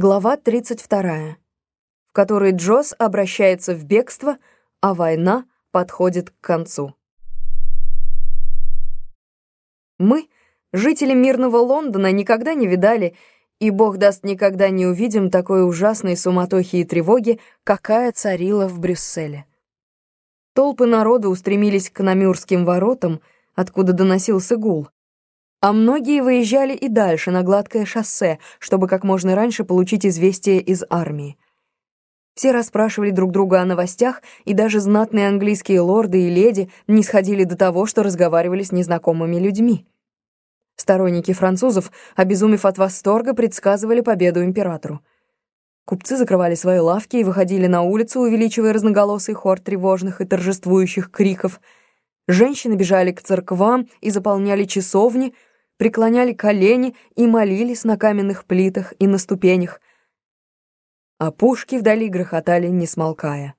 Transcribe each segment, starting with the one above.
Глава 32, в которой Джосс обращается в бегство, а война подходит к концу. Мы, жители мирного Лондона, никогда не видали, и бог даст никогда не увидим такой ужасной суматохи и тревоги, какая царила в Брюсселе. Толпы народа устремились к Намюрским воротам, откуда доносился гул а многие выезжали и дальше на гладкое шоссе, чтобы как можно раньше получить известие из армии. Все расспрашивали друг друга о новостях, и даже знатные английские лорды и леди не сходили до того, что разговаривали с незнакомыми людьми. Сторонники французов, обезумев от восторга, предсказывали победу императору. Купцы закрывали свои лавки и выходили на улицу, увеличивая разноголосый хор тревожных и торжествующих криков. Женщины бежали к церквам и заполняли часовни, преклоняли колени и молились на каменных плитах и на ступенях, а пушки вдали грохотали, не смолкая.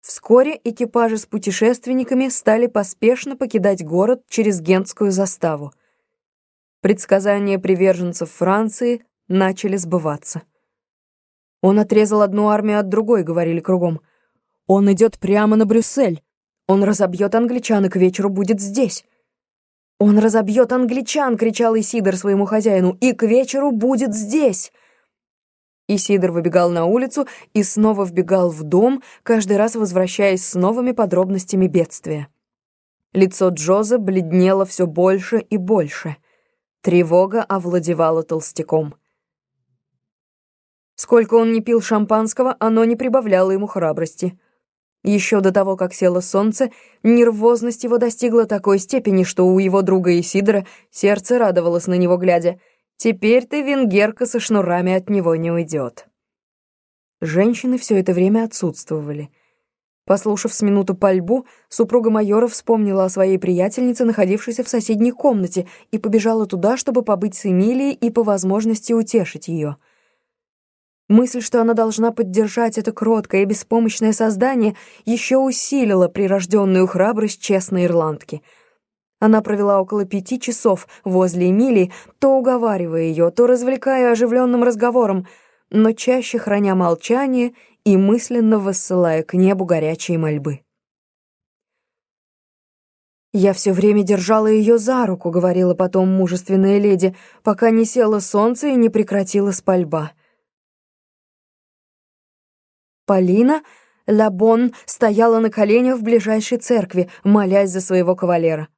Вскоре экипажи с путешественниками стали поспешно покидать город через Гентскую заставу. Предсказания приверженцев Франции начали сбываться. «Он отрезал одну армию от другой», — говорили кругом. «Он идет прямо на Брюссель. Он разобьет англичан и к вечеру будет здесь». «Он разобьет англичан!» — кричал Исидор своему хозяину. «И к вечеру будет здесь!» Исидор выбегал на улицу и снова вбегал в дом, каждый раз возвращаясь с новыми подробностями бедствия. Лицо Джоза бледнело все больше и больше. Тревога овладевала толстяком. Сколько он не пил шампанского, оно не прибавляло ему храбрости. Еще до того, как село солнце, нервозность его достигла такой степени, что у его друга Исидора сердце радовалось на него глядя. «Теперь ты, венгерка, со шнурами от него не уйдет». Женщины все это время отсутствовали. Послушав с минуту пальбу, супруга майора вспомнила о своей приятельнице, находившейся в соседней комнате, и побежала туда, чтобы побыть с Эмилией и по возможности утешить ее. Мысль, что она должна поддержать это кроткое и беспомощное создание, еще усилила прирожденную храбрость честной ирландки. Она провела около пяти часов возле Эмилии, то уговаривая ее, то развлекая оживленным разговором, но чаще храня молчание и мысленно высылая к небу горячие мольбы. «Я все время держала ее за руку», — говорила потом мужественная леди, «пока не село солнце и не прекратилась пальба». Полина Лабон стояла на коленях в ближайшей церкви, молясь за своего кавалера.